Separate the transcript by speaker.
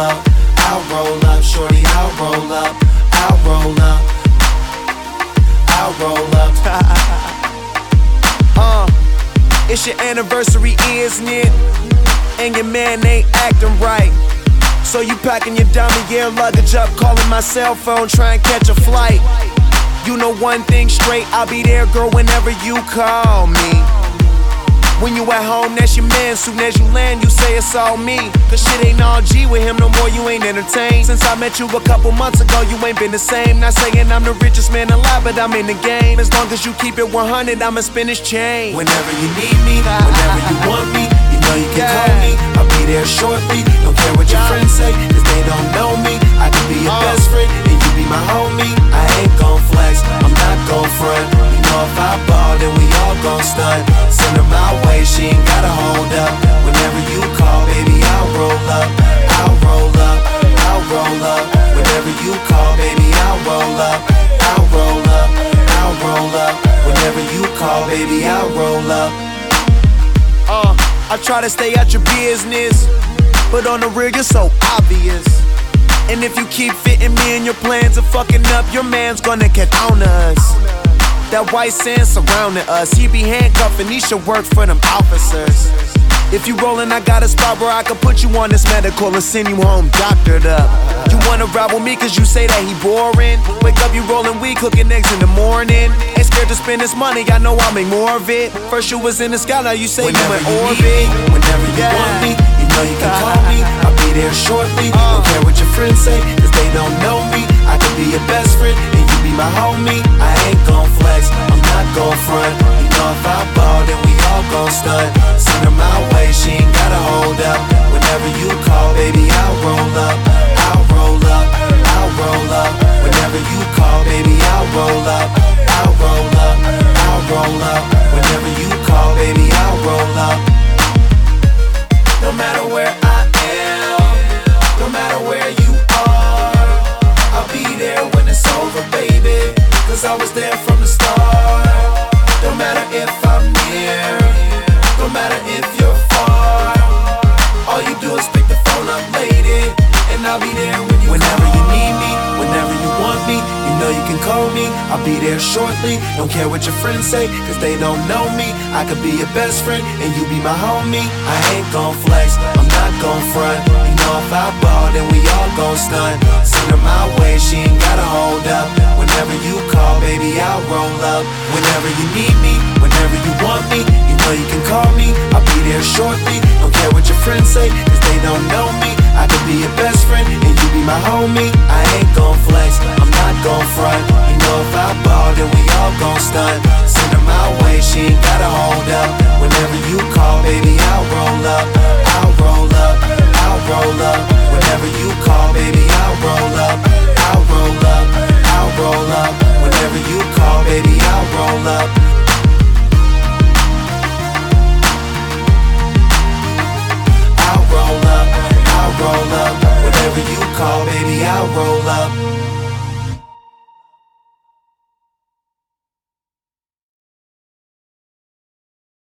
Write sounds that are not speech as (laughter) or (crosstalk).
Speaker 1: I'll roll up, shorty, I'll roll up, I'll roll up, I'll roll up. (laughs)
Speaker 2: uh, it's your anniversary, isn't it? And your man ain't acting right. So you packing your dummy air luggage up, calling my cell phone, trying to catch a flight. You know one thing straight, I'll be there, girl, whenever you call me. You at home, that's your man. Soon as you land, you say it's all me. Cause shit ain't all G with him no more, you ain't entertained. Since I met you a couple months ago, you ain't been the same. Not saying I'm the richest man alive, but I'm in the game. As long as you keep it 100, I'ma spin this chain.
Speaker 1: Whenever you need me, whenever you want me, you know you can call me. I'll be there shortly. Don't care what your friends say, cause they don't know me. I can be your oh. best friend, and you be my homie. I ain't gon' flex, I'm not gon' front. You know if I ball, then we all gon' stunt. Way, she ain't gotta hold up. Whenever you call, baby, I'll roll up. I'll roll up, I'll roll up. Whenever you call, baby, I'll roll up. I'll roll up, I'll roll up. Whenever you call, baby, I'll roll up.
Speaker 2: Uh, I try to stay out your business, but on the real, you're so obvious. And if you keep fitting me in your plans of fucking up, your man's gonna get on us. That white sand surrounding us, he be handcuffing, he should work for them officers. If you rollin', I got a spot where I can put you on this medical and send you home doctored up. You wanna ride with me cause you say that he boring. Wake up, you rollin' weed, cooking eggs in the morning. Ain't scared to spend this money, I know I'll make more of it. First you was in the sky, now you say
Speaker 1: Whenever
Speaker 2: you in
Speaker 1: you need whenever you
Speaker 2: Yeah.
Speaker 1: want me, you know you can call me. I'll be there shortly. Where I am, no matter where you are, I'll be there when it's over, baby. Cause I was there from the start. No matter if I'm near, no matter if you're far. All you do is pick the phone up, lady, and I'll be there when you Whenever you need me, whenever you want me, you know you can call me. I'll be there shortly. Don't care what your friends say, cause they don't know me. I could be your best friend, and you be my homie. I ain't gon' flex, not gon' front. You know if I ball, then we all gon' stunt. Send her my way, she ain't gotta hold up. Whenever you call, baby, I'll roll up. Whenever you need me, whenever you want me, you know you can call me. I'll be there shortly. Don't care what your friends say, cause they don't know me. I could be your best friend, and you be my homie.